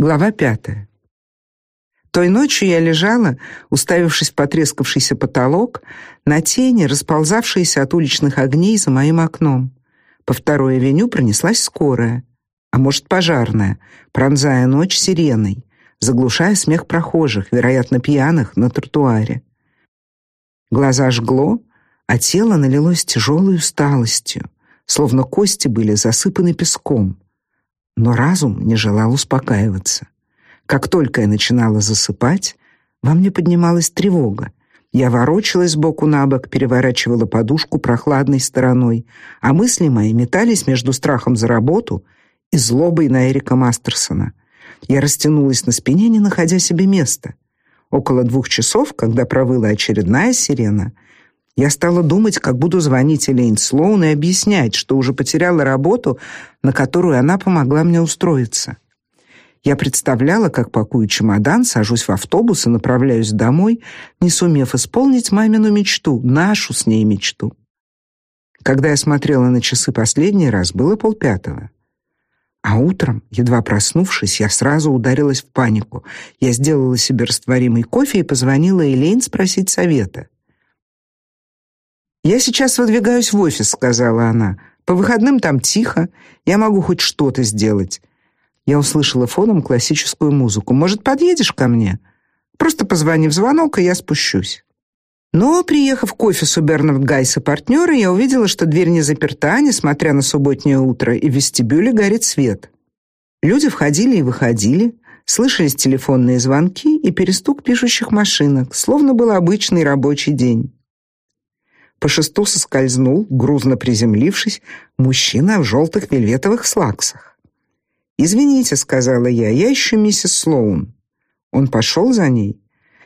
Глава пятая. Той ночью я лежала, уставившись в потрескавшийся потолок, на тени, расползавшиеся от уличных огней за моим окном. По второй авеню пронеслась скорая, а может, пожарная, пронзая ночь сиреной, заглушая смех прохожих, вероятно, пьяных на тротуаре. Глаза жгло, а тело налилось тяжелой усталостью, словно кости были засыпаны песком но разум не желал успокаиваться. Как только я начинала засыпать, во мне поднималась тревога. Я ворочалась боку на бок, переворачивала подушку прохладной стороной, а мысли мои метались между страхом за работу и злобой на Эрика Мастерсона. Я растянулась на спине, не находя себе места. Около двух часов, когда провыла очередная сирена, я стала думать, как буду звонить Элейн Слоун и объяснять, что уже потеряла работу, на которую она помогла мне устроиться. Я представляла, как пакую чемодан, сажусь в автобус и направляюсь домой, не сумев исполнить мамину мечту, нашу с ней мечту. Когда я смотрела на часы последний раз, было полпятого. А утром, едва проснувшись, я сразу ударилась в панику. Я сделала себе растворимый кофе и позвонила Элейн спросить совета. «Я сейчас выдвигаюсь в офис», — сказала она. «По выходным там тихо, я могу хоть что-то сделать». Я услышала фоном классическую музыку. «Может, подъедешь ко мне? Просто позвони в звонок, и я спущусь». Но, приехав к офису Бернард Гайс и партнеры, я увидела, что дверь не заперта, несмотря на субботнее утро, и в вестибюле горит свет. Люди входили и выходили, слышались телефонные звонки и перестук пишущих машинок, словно был обычный рабочий день. По шесту соскользнул, грузно приземлившись, мужчина в желтых вельветовых слаксах. «Извините», — сказала я, — «я ищу миссис Слоун». Он пошел за ней,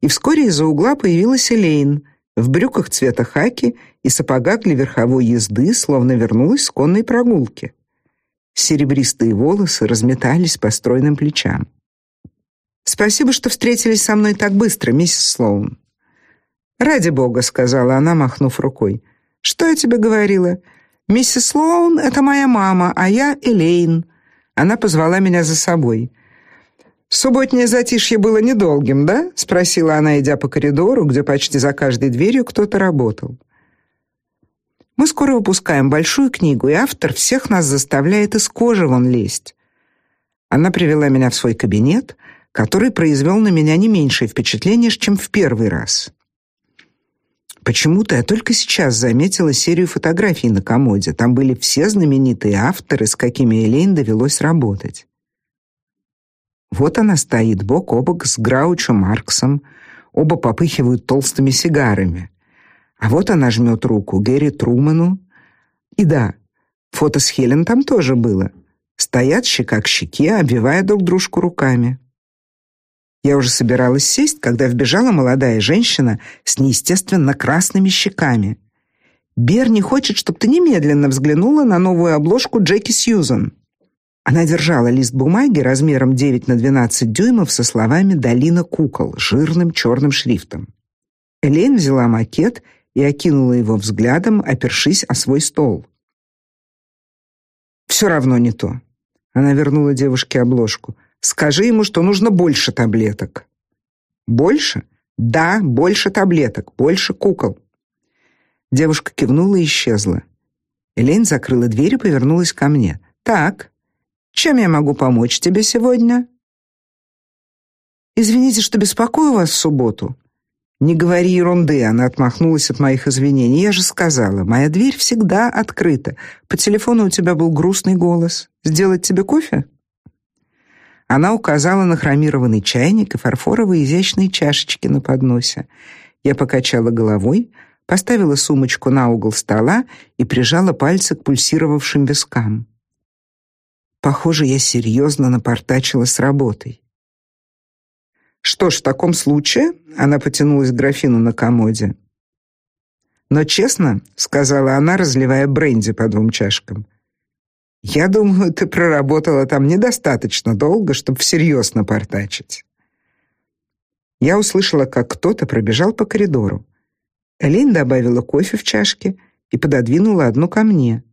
и вскоре из-за угла появилась Элейн в брюках цвета хаки и сапогах для верховой езды, словно вернулась с конной прогулки. Серебристые волосы разметались по стройным плечам. «Спасибо, что встретились со мной так быстро, миссис Слоун. «Ради бога», — сказала она, махнув рукой. «Что я тебе говорила? Миссис Слоун — это моя мама, а я Элейн». Она позвала меня за собой. «Субботнее затишье было недолгим, да?» — спросила она, идя по коридору, где почти за каждой дверью кто-то работал. «Мы скоро выпускаем большую книгу, и автор всех нас заставляет из кожи вон лезть». Она привела меня в свой кабинет, который произвел на меня не меньшее впечатление, чем в первый раз. Почему-то я только сейчас заметила серию фотографий на комоде. Там были все знаменитые авторы, с какими Элейн довелось работать. Вот она стоит бок о бок с Граучо Марксом, оба попыхивают толстыми сигарами. А вот она жмет руку Гэри Труману. И да, фото с Хелен там тоже было. Стоят щека к щеке, обвивая друг дружку руками. Я уже собиралась сесть, когда вбежала молодая женщина с неестественно красными щеками. Берни хочет, чтобы ты немедленно взглянула на новую обложку Джеки Сьюзан. Она держала лист бумаги размером 9 на 12 дюймов со словами «Долина кукол» жирным черным шрифтом. Элейн взяла макет и окинула его взглядом, опершись о свой стол. «Все равно не то». Она вернула девушке обложку. Скажи ему, что нужно больше таблеток. Больше? Да, больше таблеток, больше кукол. Девушка кивнула и исчезла. Элейн закрыла дверь и повернулась ко мне. Так. Чем я могу помочь тебе сегодня? Извините, что беспокою вас в субботу. Не говори ерунды, она отмахнулась от моих извинений. Я же сказала, моя дверь всегда открыта. По телефону у тебя был грустный голос. Сделать тебе кофе? Она указала на хромированный чайник и фарфоровые изящные чашечки на подносе. Я покачала головой, поставила сумочку на угол стола и прижала пальцы к пульсировавшим вискам. Похоже, я серьезно напортачила с работой. Что ж, в таком случае, она потянулась к графину на комоде. Но честно, сказала она, разливая бренди по двум чашкам. Я думаю, ты проработала там недостаточно долго, чтобы всерьез напортачить. Я услышала, как кто-то пробежал по коридору. Элин добавила кофе в чашке и пододвинула одну ко мне.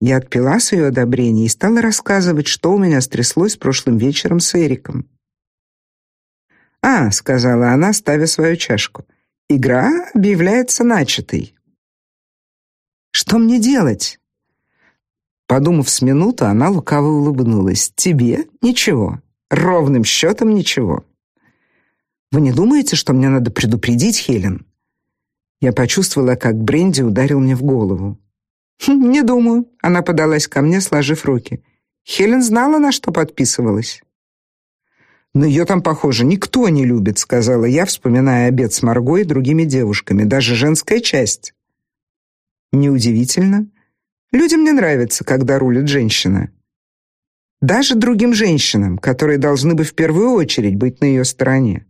Я отпила с ее одобрения и стала рассказывать, что у меня стряслось прошлым вечером с Эриком. «А», — сказала она, ставя свою чашку, — «игра объявляется начатой». «Что мне делать?» Подумав с минуту, она лукаво улыбнулась. «Тебе ничего. Ровным счетом ничего. Вы не думаете, что мне надо предупредить Хелен?» Я почувствовала, как бренди ударил мне в голову. «Хм, «Не думаю», — она подалась ко мне, сложив руки. «Хелен знала, на что подписывалась». «Но ее там, похоже, никто не любит», — сказала я, вспоминая обед с Марго и другими девушками, даже женская часть. Неудивительно. Людям не нравится, когда рулит женщина. Даже другим женщинам, которые должны бы в первую очередь быть на ее стороне.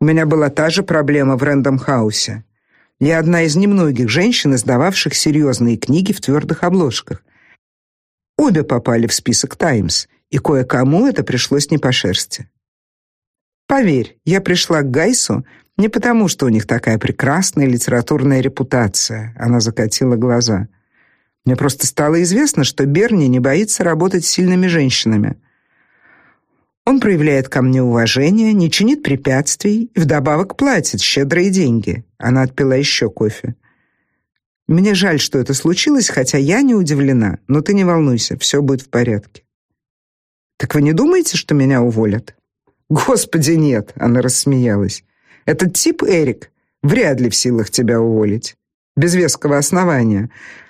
У меня была та же проблема в Рэндом Хаусе. Я одна из немногих женщин, издававших серьезные книги в твердых обложках. Обе попали в список Times, и кое-кому это пришлось не по шерсти. Поверь, я пришла к Гайсу не потому, что у них такая прекрасная литературная репутация. Она закатила глаза. Мне просто стало известно, что Берни не боится работать с сильными женщинами. Он проявляет ко мне уважение, не чинит препятствий и вдобавок платит щедрые деньги. Она отпила еще кофе. Мне жаль, что это случилось, хотя я не удивлена, но ты не волнуйся, все будет в порядке. Так вы не думаете, что меня уволят? Господи, нет, она рассмеялась. Этот тип Эрик вряд ли в силах тебя уволить без веского основания,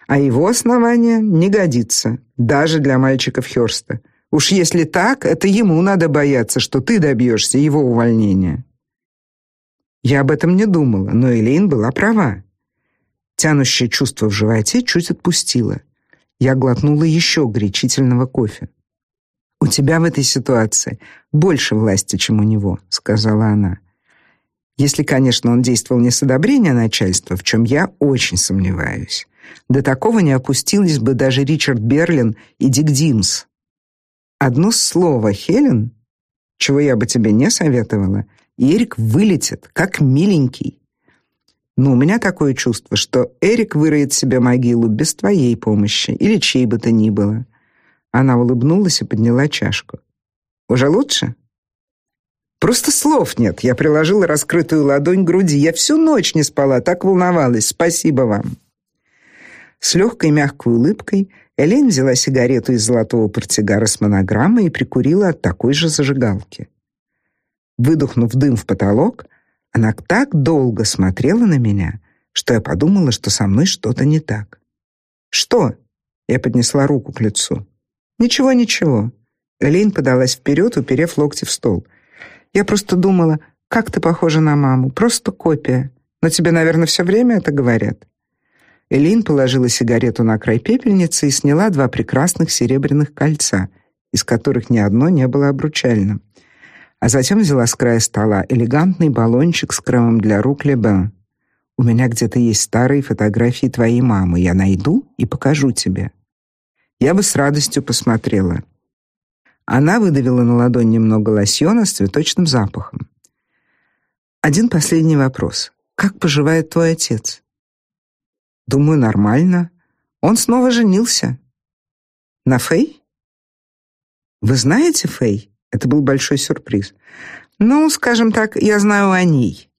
а его основание не годится даже для мальчиков Хёрста. Уж если так, это ему надо бояться, что ты добьешься его увольнения. Я об этом не думала, но Элейн была права. Тянущее чувство в животе чуть отпустило. Я глотнула еще горячительного кофе. У тебя в этой ситуации больше власти, чем у него, сказала она. Если, конечно, он действовал не с одобрения начальства, в чем я очень сомневаюсь. До такого не опустились бы даже Ричард Берлин и Дик Димс. Одно слово, Хелен, чего я бы тебе не советовала, Эрик вылетит, как миленький. Но у меня такое чувство, что Эрик выроет себе могилу без твоей помощи или чьей бы то ни было. Она улыбнулась и подняла чашку. Уже лучше? Просто слов нет. Я приложила раскрытую ладонь к груди. Я всю ночь не спала, так волновалась. Спасибо вам. С легкой мягкой улыбкой Элен взяла сигарету из золотого портсигара с монограммой и прикурила от такой же зажигалки. Выдохнув дым в потолок, она так долго смотрела на меня, что я подумала, что со мной что-то не так. Что? Я поднесла руку к лицу. Ничего, ничего. Элейн подалась вперед, уперев локти в стол. Я просто думала, как ты похожа на маму, просто копия. Но тебе, наверное, все время это говорят. Элин положила сигарету на край пепельницы и сняла два прекрасных серебряных кольца, из которых ни одно не было обручальным. А затем взяла с края стола элегантный баллончик с кремом для рук Лебен. У меня где-то есть старые фотографии твоей мамы. Я найду и покажу тебе. Я бы с радостью посмотрела. Она выдавила на ладонь немного лосьона с цветочным запахом. Один последний вопрос. Как поживает твой отец? Думаю, нормально. Он снова женился. На Фэй? Вы знаете Фэй? Это был большой сюрприз. Ну, скажем так, я знаю о ней.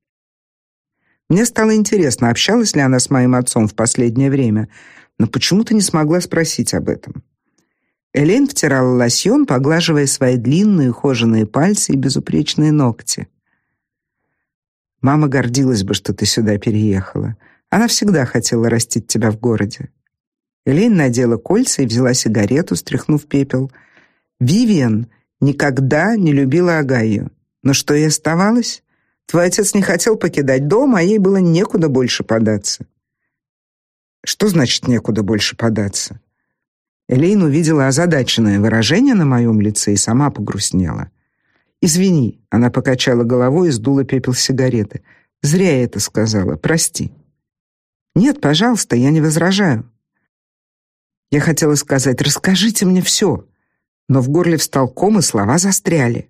Мне стало интересно, общалась ли она с моим отцом в последнее время, но почему-то не смогла спросить об этом. Элен втирала лосьон, поглаживая свои длинные ухоженные пальцы и безупречные ногти. Мама гордилась бы, что ты сюда переехала. Она всегда хотела растить тебя в городе. Элейн надела кольца и взяла сигарету, стряхнув пепел. Вивиан никогда не любила Агаю. Но что ей оставалось? Твой отец не хотел покидать дом, а ей было некуда больше податься. Что значит некуда больше податься? Элейн увидела озадаченное выражение на моем лице и сама погрустнела. Извини, она покачала головой и сдула пепел сигареты. Зря я это сказала. Прости. Нет, пожалуйста, я не возражаю. Я хотела сказать: "Расскажите мне все», но в горле встал ком, и слова застряли.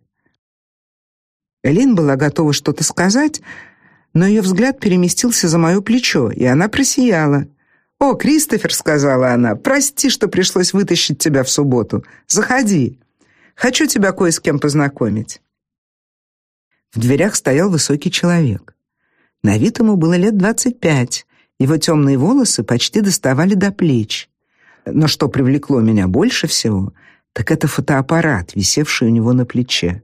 Элин была готова что-то сказать, но ее взгляд переместился за моё плечо, и она просияла. «О, Кристофер», — сказала она, — «прости, что пришлось вытащить тебя в субботу. Заходи. Хочу тебя кое с кем познакомить». В дверях стоял высокий человек. На вид ему было лет двадцать пять. Его темные волосы почти доставали до плеч. Но что привлекло меня больше всего, так это фотоаппарат, висевший у него на плече.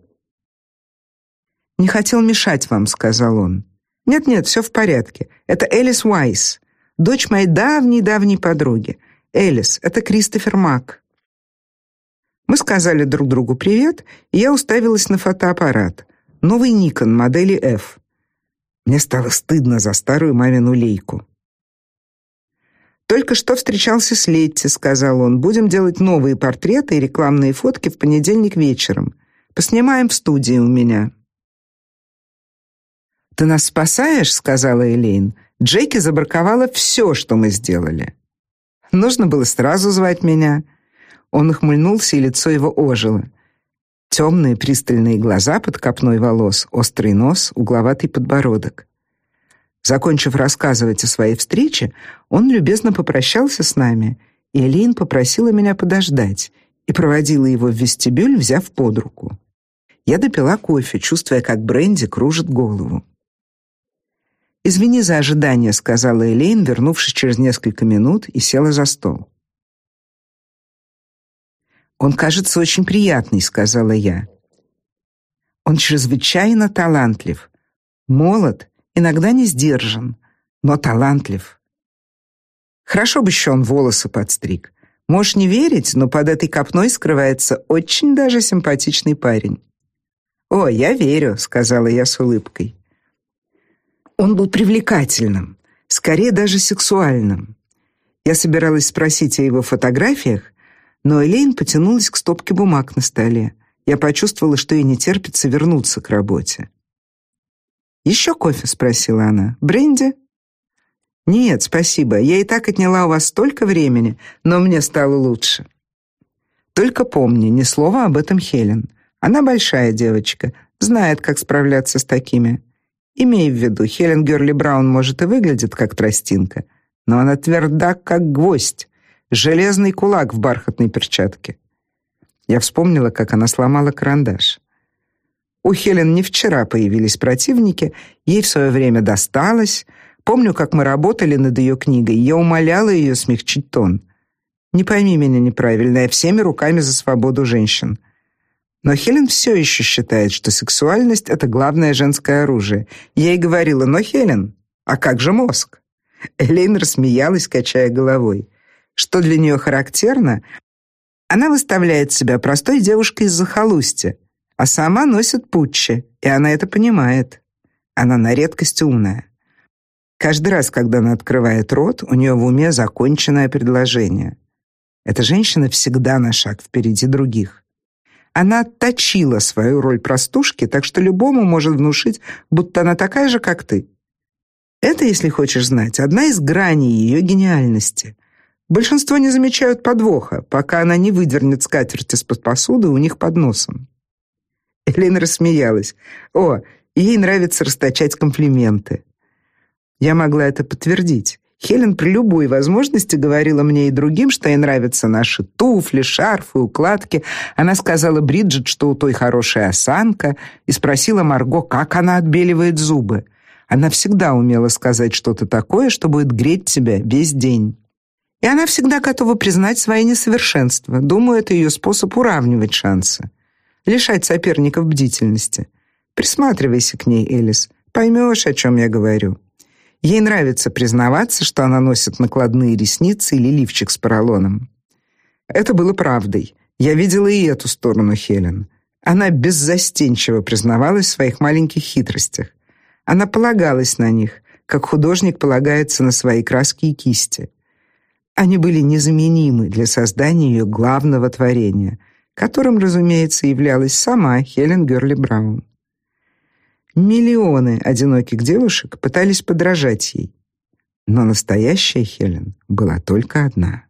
«Не хотел мешать вам», — сказал он. «Нет-нет, все в порядке. Это Элис Уайс, дочь моей давней-давней подруги. Элис, это Кристофер Мак». Мы сказали друг другу привет, и я уставилась на фотоаппарат. Новый Nikon модели F. Мне стало стыдно за старую мамину лейку. Только что встречался с Летти, сказал он. Будем делать новые портреты и рекламные фотки в понедельник вечером. Поснимаем в студии у меня. Ты нас спасаешь, сказала Элейн. Джеки забраковала все, что мы сделали. Нужно было сразу звать меня. Он ухмыльнулся, и лицо его ожило. Темные пристальные глаза под копной волос, острый нос, угловатый подбородок. Закончив рассказывать о своей встрече, он любезно попрощался с нами, и Элейн попросила меня подождать и проводила его в вестибюль, взяв под руку. Я допила кофе, чувствуя, как бренди кружит голову. «Извини за ожидание», — сказала Элейн, вернувшись через несколько минут и села за стол. «Он кажется очень приятный», — сказала я. «Он чрезвычайно талантлив, молод, иногда не сдержан, но талантлив. Хорошо бы еще он волосы подстриг. Можешь не верить, но под этой копной скрывается очень даже симпатичный парень». «О, я верю», — сказала я с улыбкой. Он был привлекательным, скорее даже сексуальным. Я собиралась спросить о его фотографиях, но Элейн потянулась к стопке бумаг на столе. Я почувствовала, что ей не терпится вернуться к работе. «Еще кофе?» — спросила она. «Бренди?» «Нет, спасибо. Я и так отняла у вас столько времени, но мне стало лучше». «Только помни, ни слова об этом Хелен. Она большая девочка, знает, как справляться с такими. Имей в виду, Хелен Герли Браун может и выглядит как тростинка, но она тверда, как гвоздь, железный кулак в бархатной перчатке. Я вспомнила, как она сломала карандаш. У Хелен не вчера появились противники, ей в свое время досталось. Помню, как мы работали над ее книгой, я умоляла ее смягчить тон. Не пойми меня неправильно, я всеми руками за свободу женщин. Но Хелен все еще считает, что сексуальность это главное женское оружие. Я ей говорила: "Но Хелен, а как же мозг?" Элейн рассмеялась, качая головой. Что для нее характерно, она выставляет себя простой девушкой из захолустья, а сама носит путчи, и она это понимает. Она на редкость умная. Каждый раз, когда она открывает рот, у нее в уме законченное предложение. Эта женщина всегда на шаг впереди других. Она отточила свою роль простушки, так что любому может внушить, будто она такая же, как ты. Это, если хочешь знать, одна из граней ее гениальности. Большинство не замечают подвоха, пока она не выдернет скатерть из-под посуды у них под носом. Элена рассмеялась. О, ей нравится расточать комплименты. Я могла это подтвердить. Хелен при любой возможности говорила мне и другим, что ей нравятся наши туфли, шарфы, укладки. Она сказала Бриджит, что у той хорошая осанка, и спросила Марго, как она отбеливает зубы. Она всегда умела сказать что-то такое, что будет греть тебя весь день. И она всегда готова признать свои несовершенства. Думаю, это ее способ уравнивать шансы. Лишать соперников бдительности. Присматривайся к ней, Элис. Поймешь, о чем я говорю. Ей нравится признаваться, что она носит накладные ресницы или лифчик с поролоном. Это было правдой. Я видела и эту сторону Хелен. Она беззастенчиво признавалась в своих маленьких хитростях. Она полагалась на них, как художник полагается на свои краски и кисти. Они были незаменимы для создания ее главного творения, которым, разумеется, являлась сама Хелен Герли Браун. Миллионы одиноких девушек пытались подражать ей, но настоящая Хелен была только одна.